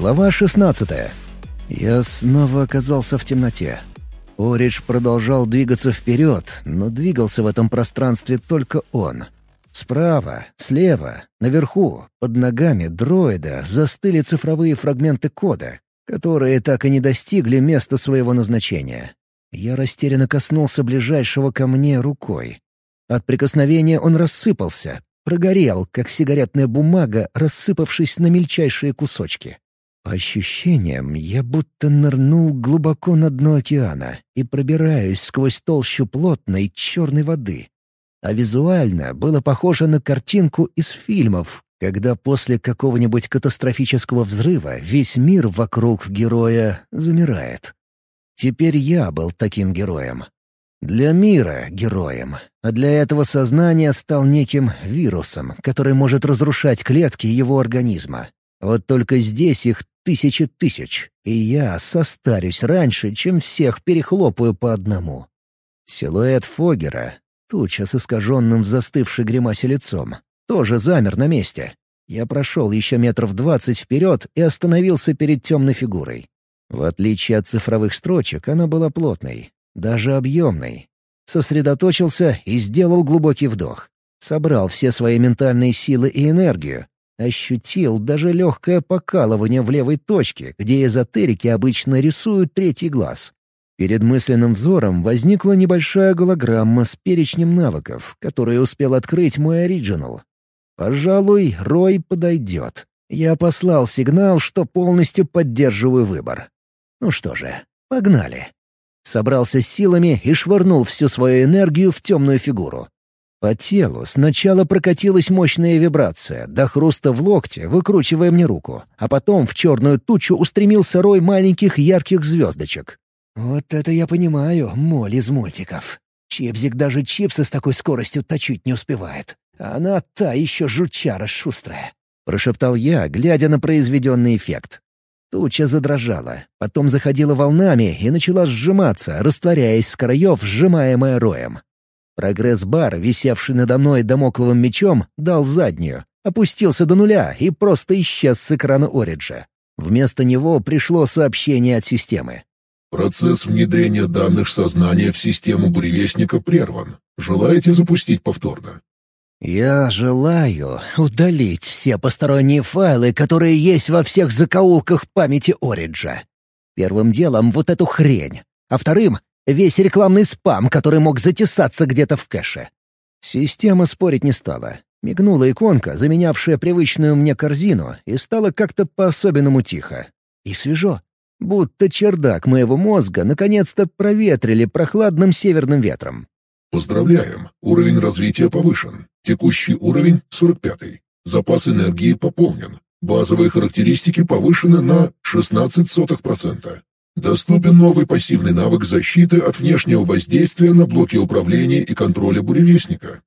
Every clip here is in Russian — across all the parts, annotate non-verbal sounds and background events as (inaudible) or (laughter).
Глава 16. Я снова оказался в темноте. Оридж продолжал двигаться вперед, но двигался в этом пространстве только он. Справа, слева, наверху, под ногами дроида застыли цифровые фрагменты кода, которые так и не достигли места своего назначения. Я растерянно коснулся ближайшего ко мне рукой. От прикосновения он рассыпался, прогорел, как сигаретная бумага, рассыпавшись на мельчайшие кусочки. По ощущениям, я будто нырнул глубоко на дно океана и пробираюсь сквозь толщу плотной черной воды. А визуально было похоже на картинку из фильмов, когда после какого-нибудь катастрофического взрыва весь мир вокруг героя замирает. Теперь я был таким героем. Для мира — героем, а для этого сознания стал неким вирусом, который может разрушать клетки его организма. Вот только здесь их тысячи тысяч, и я состарюсь раньше, чем всех перехлопаю по одному. Силуэт Фогера, туча с искаженным в застывшей гримасе лицом, тоже замер на месте. Я прошел еще метров двадцать вперед и остановился перед темной фигурой. В отличие от цифровых строчек, она была плотной, даже объемной. Сосредоточился и сделал глубокий вдох. Собрал все свои ментальные силы и энергию, Ощутил даже легкое покалывание в левой точке, где эзотерики обычно рисуют третий глаз. Перед мысленным взором возникла небольшая голограмма с перечнем навыков, которые успел открыть мой оригинал. Пожалуй, Рой подойдет. Я послал сигнал, что полностью поддерживаю выбор. Ну что же, погнали. Собрался с силами и швырнул всю свою энергию в темную фигуру. По телу сначала прокатилась мощная вибрация, до хруста в локте, выкручивая мне руку, а потом в черную тучу устремился рой маленьких ярких звездочек. «Вот это я понимаю, моль из мультиков. Чипзик даже чипсы с такой скоростью точить не успевает. Она та еще жучара шустрая», — прошептал я, глядя на произведенный эффект. Туча задрожала, потом заходила волнами и начала сжиматься, растворяясь с краев, сжимаемая роем. Прогресс-бар, висевший надо мной домокловым мечом, дал заднюю, опустился до нуля и просто исчез с экрана Ориджа. Вместо него пришло сообщение от системы. «Процесс внедрения данных сознания в систему буревестника прерван. Желаете запустить повторно?» «Я желаю удалить все посторонние файлы, которые есть во всех закоулках памяти Ориджа. Первым делом вот эту хрень, а вторым Весь рекламный спам, который мог затесаться где-то в кэше. Система спорить не стала. Мигнула иконка, заменявшая привычную мне корзину, и стало как-то по-особенному тихо. И свежо. Будто чердак моего мозга наконец-то проветрили прохладным северным ветром. Поздравляем! Уровень развития повышен. Текущий уровень — 45. Запас энергии пополнен. Базовые характеристики повышены на 16%. Доступен новый пассивный навык защиты от внешнего воздействия на блоки управления и контроля буревестника.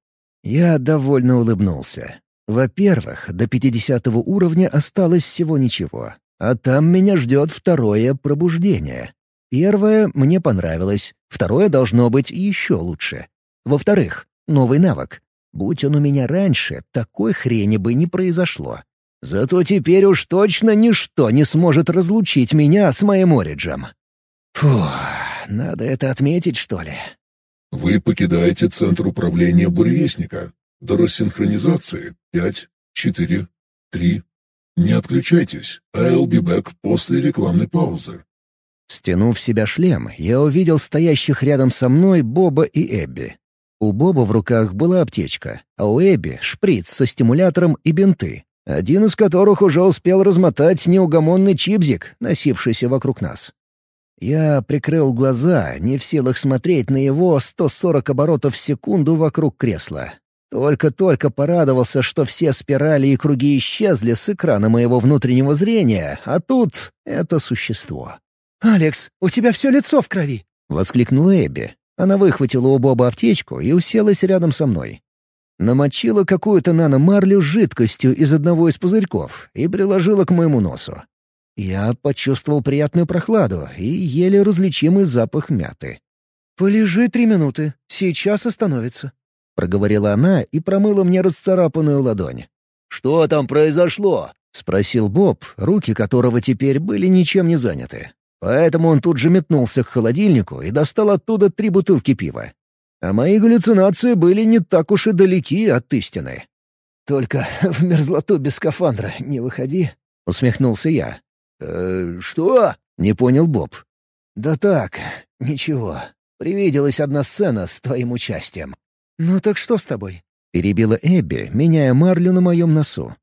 Я довольно улыбнулся. Во-первых, до 50 уровня осталось всего ничего, а там меня ждет второе пробуждение. Первое мне понравилось, второе должно быть еще лучше. Во-вторых, новый навык. Будь он у меня раньше, такой хрени бы не произошло. Зато теперь уж точно ничто не сможет разлучить меня с моим Ориджем. Фу, надо это отметить, что ли? Вы покидаете центр управления буревестника. До рассинхронизации пять, четыре, три. Не отключайтесь. I'll be back после рекламной паузы. Стянув в себя шлем, я увидел стоящих рядом со мной Боба и Эбби. У Боба в руках была аптечка, а у Эбби — шприц со стимулятором и бинты один из которых уже успел размотать неугомонный чипзик, носившийся вокруг нас. Я прикрыл глаза, не в силах смотреть на его 140 оборотов в секунду вокруг кресла. Только-только порадовался, что все спирали и круги исчезли с экрана моего внутреннего зрения, а тут это существо. «Алекс, у тебя все лицо в крови!» — воскликнула Эбби. Она выхватила у Боба аптечку и уселась рядом со мной. Намочила какую-то наномарлю жидкостью из одного из пузырьков и приложила к моему носу. Я почувствовал приятную прохладу и еле различимый запах мяты. «Полежи три минуты, сейчас остановится», — проговорила она и промыла мне расцарапанную ладонь. «Что там произошло?» спросил Боб, руки которого теперь были ничем не заняты. Поэтому он тут же метнулся к холодильнику и достал оттуда три бутылки пива. А мои галлюцинации были не так уж и далеки от истины. «Только (laughs) в мерзлоту без скафандра не выходи», — усмехнулся я. «Э, «Что?» — не понял Боб. «Да так, ничего. Привиделась одна сцена с твоим участием». «Ну так что с тобой?» — перебила Эбби, меняя марлю на моем носу.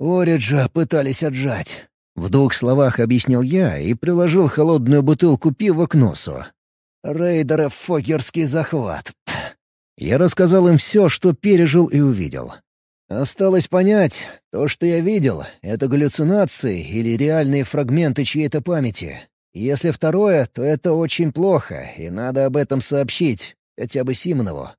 «Ориджа пытались отжать». В двух словах объяснил я и приложил холодную бутылку пива к носу. «Рейдеров фокерский захват». Я рассказал им все, что пережил и увидел. Осталось понять, то, что я видел, — это галлюцинации или реальные фрагменты чьей-то памяти. Если второе, то это очень плохо, и надо об этом сообщить, хотя бы Симонову.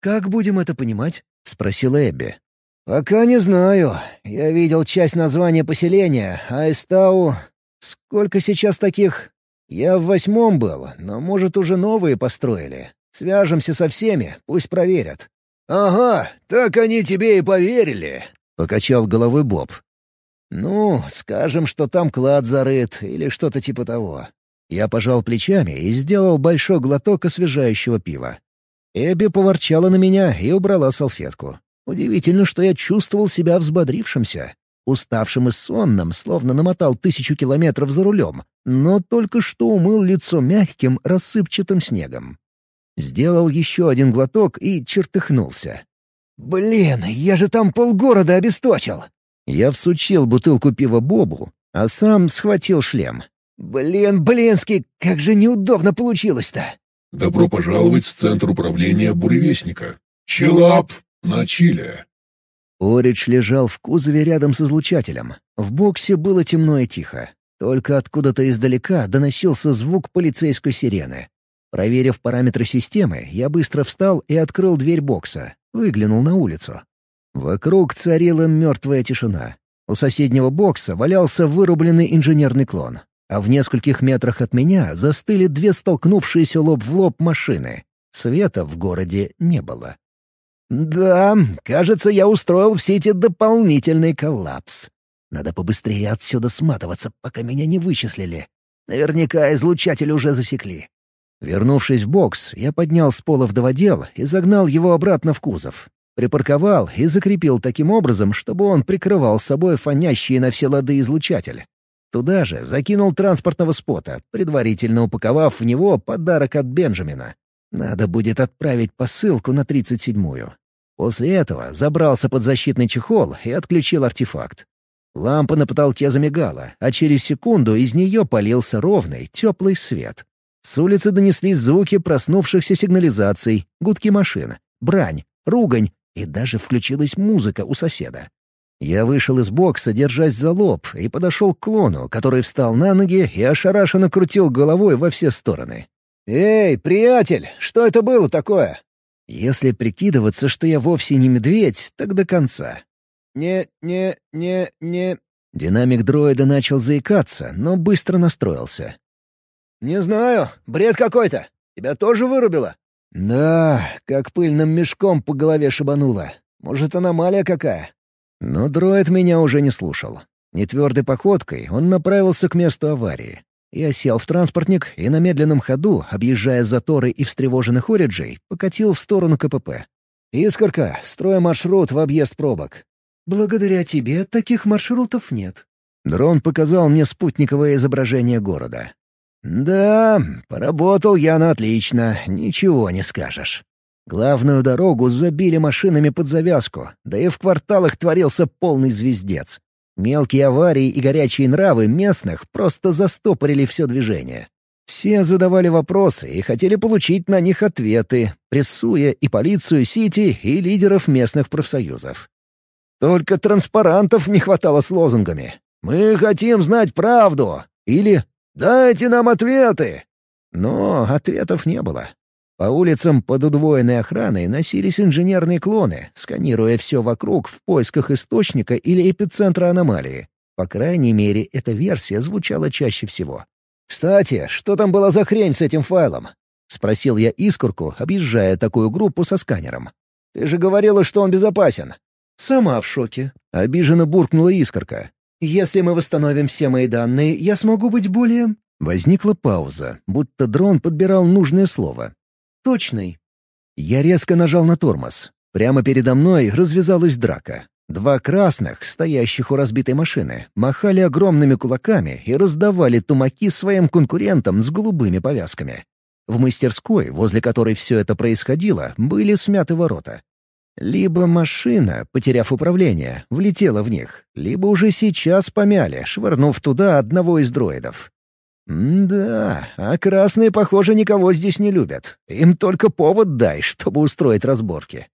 «Как будем это понимать?» — спросила Эбби. «Пока не знаю. Я видел часть названия поселения, а Эстау... Сколько сейчас таких? Я в восьмом был, но, может, уже новые построили. Свяжемся со всеми, пусть проверят. «Ага, так они тебе и поверили», — покачал головой Боб. «Ну, скажем, что там клад зарыт или что-то типа того». Я пожал плечами и сделал большой глоток освежающего пива. Эбби поворчала на меня и убрала салфетку. Удивительно, что я чувствовал себя взбодрившимся, уставшим и сонным, словно намотал тысячу километров за рулем, но только что умыл лицо мягким, рассыпчатым снегом. Сделал еще один глоток и чертыхнулся. «Блин, я же там полгорода обесточил!» Я всучил бутылку пива Бобу, а сам схватил шлем. «Блин, блинский, как же неудобно получилось-то!» «Добро пожаловать в Центр управления Буревестника. Челап на Чили!» Оридж лежал в кузове рядом с излучателем. В боксе было темно и тихо. Только откуда-то издалека доносился звук полицейской сирены. Проверив параметры системы, я быстро встал и открыл дверь бокса, выглянул на улицу. Вокруг царила мертвая тишина. У соседнего бокса валялся вырубленный инженерный клон, а в нескольких метрах от меня застыли две столкнувшиеся лоб в лоб машины. Света в городе не было. «Да, кажется, я устроил в сети дополнительный коллапс. Надо побыстрее отсюда сматываться, пока меня не вычислили. Наверняка излучатель уже засекли. Вернувшись в бокс, я поднял с пола вдоводел и загнал его обратно в кузов. Припарковал и закрепил таким образом, чтобы он прикрывал собой фонящий на все лады излучатель. Туда же закинул транспортного спота, предварительно упаковав в него подарок от Бенджамина. Надо будет отправить посылку на 37-ю. После этого забрался под защитный чехол и отключил артефакт. Лампа на потолке замигала, а через секунду из нее полился ровный, теплый свет. С улицы донеслись звуки проснувшихся сигнализаций, гудки машин, брань, ругань, и даже включилась музыка у соседа. Я вышел из бокса, держась за лоб, и подошел к клону, который встал на ноги и ошарашенно крутил головой во все стороны. «Эй, приятель, что это было такое?» Если прикидываться, что я вовсе не медведь, так до конца. «Не, не, не, не...» Динамик дроида начал заикаться, но быстро настроился. «Не знаю. Бред какой-то. Тебя тоже вырубило?» «Да, как пыльным мешком по голове шибануло. Может, аномалия какая?» Но дроид меня уже не слушал. Нетвердой походкой он направился к месту аварии. Я сел в транспортник и на медленном ходу, объезжая заторы и встревоженных ориджей, покатил в сторону КПП. «Искорка, строй маршрут в объезд пробок». «Благодаря тебе таких маршрутов нет». Дрон показал мне спутниковое изображение города. «Да, поработал я на отлично, ничего не скажешь. Главную дорогу забили машинами под завязку, да и в кварталах творился полный звездец. Мелкие аварии и горячие нравы местных просто застопорили все движение. Все задавали вопросы и хотели получить на них ответы, прессуя и полицию Сити, и лидеров местных профсоюзов. Только транспарантов не хватало с лозунгами. «Мы хотим знать правду!» или «Дайте нам ответы!» Но ответов не было. По улицам под удвоенной охраной носились инженерные клоны, сканируя все вокруг в поисках источника или эпицентра аномалии. По крайней мере, эта версия звучала чаще всего. «Кстати, что там была за хрень с этим файлом?» — спросил я Искорку, объезжая такую группу со сканером. «Ты же говорила, что он безопасен». «Сама в шоке», — обиженно буркнула Искорка. Если мы восстановим все мои данные, я смогу быть более...» Возникла пауза, будто дрон подбирал нужное слово. «Точный». Я резко нажал на тормоз. Прямо передо мной развязалась драка. Два красных, стоящих у разбитой машины, махали огромными кулаками и раздавали тумаки своим конкурентам с голубыми повязками. В мастерской, возле которой все это происходило, были смяты ворота. Либо машина, потеряв управление, влетела в них, либо уже сейчас помяли, швырнув туда одного из дроидов. да, а красные, похоже, никого здесь не любят. Им только повод дай, чтобы устроить разборки.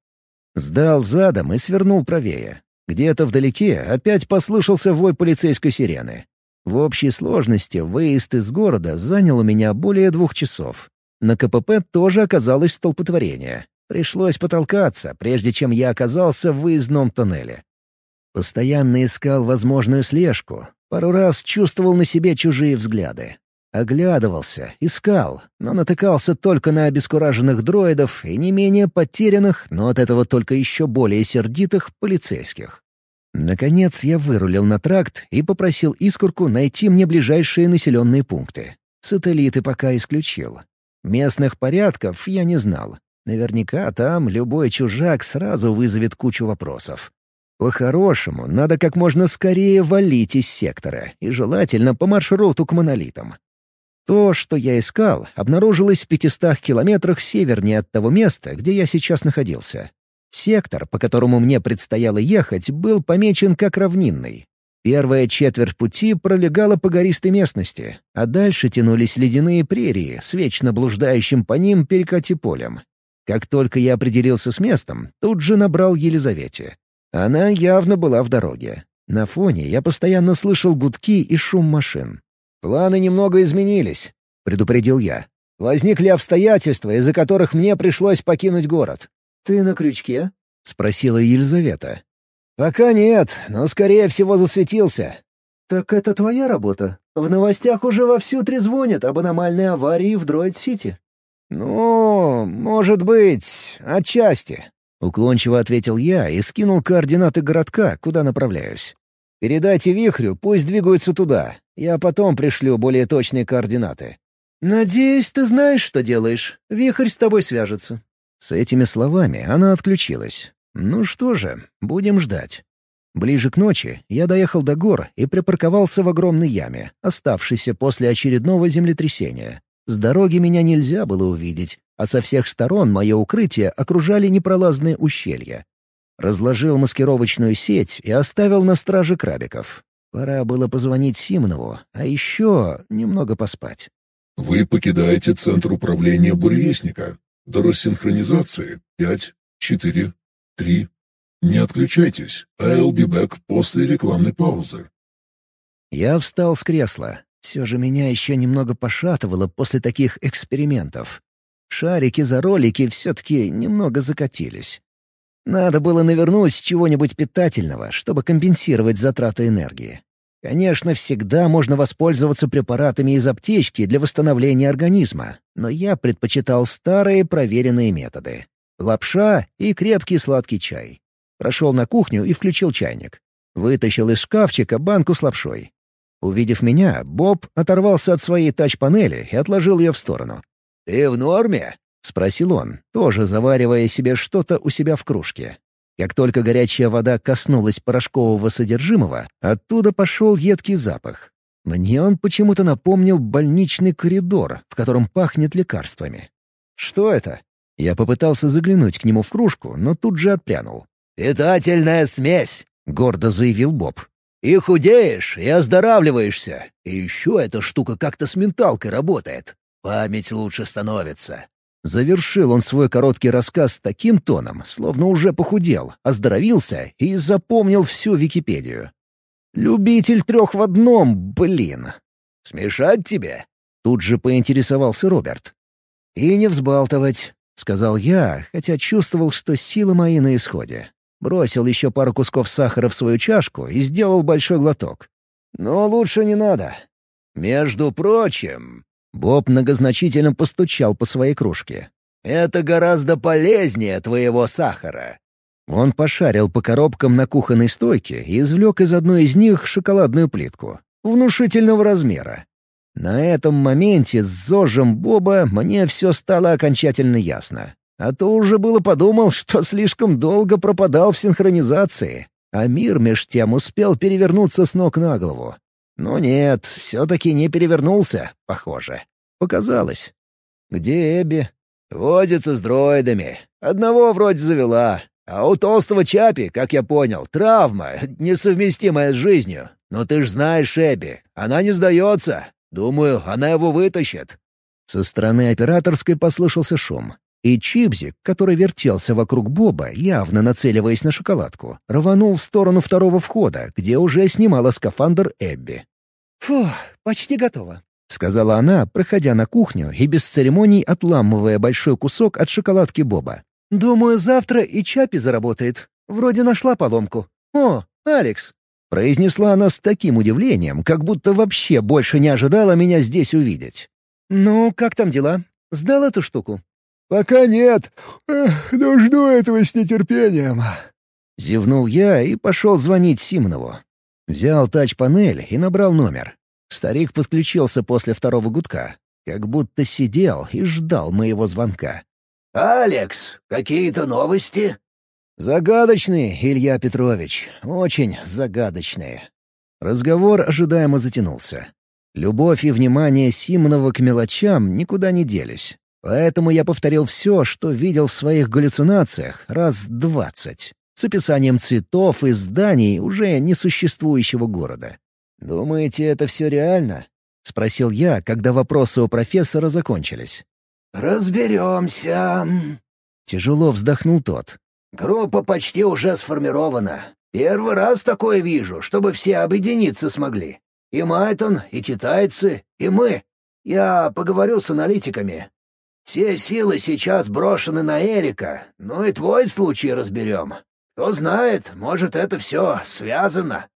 Сдал задом и свернул правее. Где-то вдалеке опять послышался вой полицейской сирены. В общей сложности выезд из города занял у меня более двух часов. На КПП тоже оказалось столпотворение. Пришлось потолкаться, прежде чем я оказался в выездном тоннеле. Постоянно искал возможную слежку. Пару раз чувствовал на себе чужие взгляды. Оглядывался, искал, но натыкался только на обескураженных дроидов и не менее потерянных, но от этого только еще более сердитых полицейских. Наконец я вырулил на тракт и попросил Искорку найти мне ближайшие населенные пункты. Сателлиты пока исключил. Местных порядков я не знал. Наверняка там любой чужак сразу вызовет кучу вопросов. По-хорошему, надо как можно скорее валить из сектора, и желательно по маршруту к монолитам. То, что я искал, обнаружилось в 500 километрах севернее от того места, где я сейчас находился. Сектор, по которому мне предстояло ехать, был помечен как равнинный. Первая четверть пути пролегала по гористой местности, а дальше тянулись ледяные прерии с вечно блуждающим по ним перекати полем. Как только я определился с местом, тут же набрал Елизавете. Она явно была в дороге. На фоне я постоянно слышал гудки и шум машин. «Планы немного изменились», — предупредил я. «Возникли обстоятельства, из-за которых мне пришлось покинуть город». «Ты на крючке?» — спросила Елизавета. «Пока нет, но, скорее всего, засветился». «Так это твоя работа? В новостях уже вовсю трезвонят об аномальной аварии в Дроид-Сити». «Ну, может быть, отчасти», — уклончиво ответил я и скинул координаты городка, куда направляюсь. «Передайте Вихрю, пусть двигаются туда. Я потом пришлю более точные координаты». «Надеюсь, ты знаешь, что делаешь. Вихрь с тобой свяжется». С этими словами она отключилась. «Ну что же, будем ждать». Ближе к ночи я доехал до гор и припарковался в огромной яме, оставшейся после очередного землетрясения. С дороги меня нельзя было увидеть, а со всех сторон мое укрытие окружали непролазные ущелья. Разложил маскировочную сеть и оставил на страже крабиков. Пора было позвонить Симонову, а еще немного поспать. Вы покидаете центр управления буревестника. До рассинхронизации пять, четыре, три. Не отключайтесь. I'll be back после рекламной паузы. Я встал с кресла. Все же меня еще немного пошатывало после таких экспериментов. Шарики за ролики все-таки немного закатились. Надо было навернуть чего-нибудь питательного, чтобы компенсировать затраты энергии. Конечно, всегда можно воспользоваться препаратами из аптечки для восстановления организма, но я предпочитал старые проверенные методы. Лапша и крепкий сладкий чай. Прошел на кухню и включил чайник. Вытащил из шкафчика банку с лапшой. Увидев меня, Боб оторвался от своей тач-панели и отложил ее в сторону. «Ты в норме?» — спросил он, тоже заваривая себе что-то у себя в кружке. Как только горячая вода коснулась порошкового содержимого, оттуда пошел едкий запах. Мне он почему-то напомнил больничный коридор, в котором пахнет лекарствами. «Что это?» Я попытался заглянуть к нему в кружку, но тут же отпрянул. «Питательная смесь!» — гордо заявил Боб. И худеешь, и оздоравливаешься. И еще эта штука как-то с менталкой работает. Память лучше становится». Завершил он свой короткий рассказ таким тоном, словно уже похудел, оздоровился и запомнил всю Википедию. «Любитель трех в одном, блин!» «Смешать тебе?» — тут же поинтересовался Роберт. «И не взбалтывать», — сказал я, хотя чувствовал, что силы мои на исходе. Бросил еще пару кусков сахара в свою чашку и сделал большой глоток. Но лучше не надо. Между прочим, Боб многозначительно постучал по своей кружке. «Это гораздо полезнее твоего сахара. Он пошарил по коробкам на кухонной стойке и извлек из одной из них шоколадную плитку. Внушительного размера. На этом моменте с зожем Боба мне все стало окончательно ясно. А то уже было подумал, что слишком долго пропадал в синхронизации, а мир меж тем успел перевернуться с ног на голову. Но нет, все-таки не перевернулся, похоже. Показалось. Где Эбби? Водится с дроидами. Одного вроде завела. А у толстого Чапи, как я понял, травма, несовместимая с жизнью. Но ты ж знаешь Эбби, она не сдается. Думаю, она его вытащит». Со стороны операторской послышался шум. И Чипзик, который вертелся вокруг Боба, явно нацеливаясь на шоколадку, рванул в сторону второго входа, где уже снимала скафандр Эбби. «Фу, почти готово», — сказала она, проходя на кухню и без церемоний отламывая большой кусок от шоколадки Боба. «Думаю, завтра и Чапи заработает. Вроде нашла поломку. О, Алекс, Произнесла она с таким удивлением, как будто вообще больше не ожидала меня здесь увидеть. «Ну, как там дела? Сдал эту штуку?» «Пока нет. Эх, но жду этого с нетерпением». Зевнул я и пошел звонить Симонову. Взял тач-панель и набрал номер. Старик подключился после второго гудка, как будто сидел и ждал моего звонка. «Алекс, какие-то новости?» «Загадочные, Илья Петрович, очень загадочные». Разговор ожидаемо затянулся. Любовь и внимание Симонова к мелочам никуда не делись. Поэтому я повторил все, что видел в своих галлюцинациях, раз двадцать, с описанием цветов и зданий уже несуществующего города. «Думаете, это все реально?» — спросил я, когда вопросы у профессора закончились. «Разберемся». Тяжело вздохнул тот. Группа почти уже сформирована. Первый раз такое вижу, чтобы все объединиться смогли. И Майтон, и китайцы, и мы. Я поговорю с аналитиками. Все силы сейчас брошены на Эрика, ну и твой случай разберем. Кто знает, может, это все связано».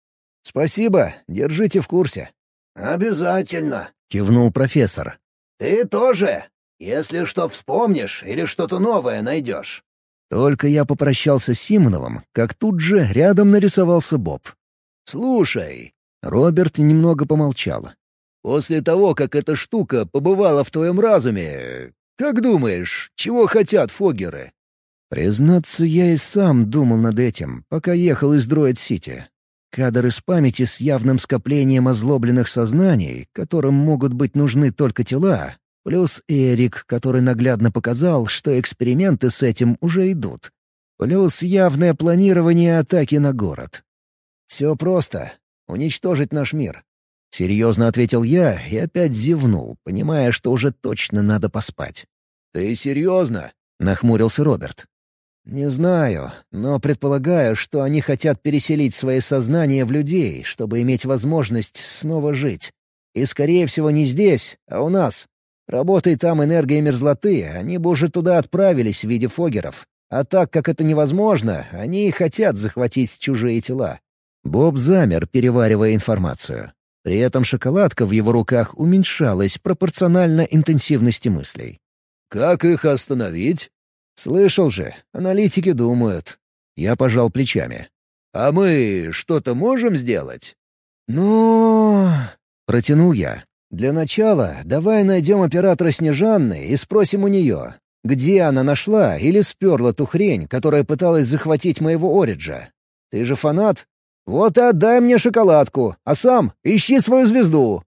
«Спасибо, держите в курсе». «Обязательно», — кивнул профессор. «Ты тоже, если что вспомнишь или что-то новое найдешь». Только я попрощался с Симоновым, как тут же рядом нарисовался Боб. «Слушай...» — Роберт немного помолчал. «После того, как эта штука побывала в твоем разуме, как думаешь, чего хотят фогеры?» Признаться, я и сам думал над этим, пока ехал из Дроид-Сити. Кадр из памяти с явным скоплением озлобленных сознаний, которым могут быть нужны только тела, Плюс Эрик, который наглядно показал, что эксперименты с этим уже идут. Плюс явное планирование атаки на город. «Все просто. Уничтожить наш мир». Серьезно ответил я и опять зевнул, понимая, что уже точно надо поспать. «Ты серьезно?» — нахмурился Роберт. «Не знаю, но предполагаю, что они хотят переселить свои сознания в людей, чтобы иметь возможность снова жить. И, скорее всего, не здесь, а у нас. Работай там энергия мерзлоты, они бы уже туда отправились в виде фогеров. А так как это невозможно, они и хотят захватить чужие тела. Боб замер, переваривая информацию. При этом шоколадка в его руках уменьшалась пропорционально интенсивности мыслей. «Как их остановить?» «Слышал же, аналитики думают». Я пожал плечами. «А мы что-то можем сделать?» «Ну...» — протянул я. Для начала давай найдем оператора Снежанны и спросим у нее, где она нашла или сперла ту хрень, которая пыталась захватить моего Ориджа. Ты же фанат? Вот и отдай мне шоколадку, а сам ищи свою звезду.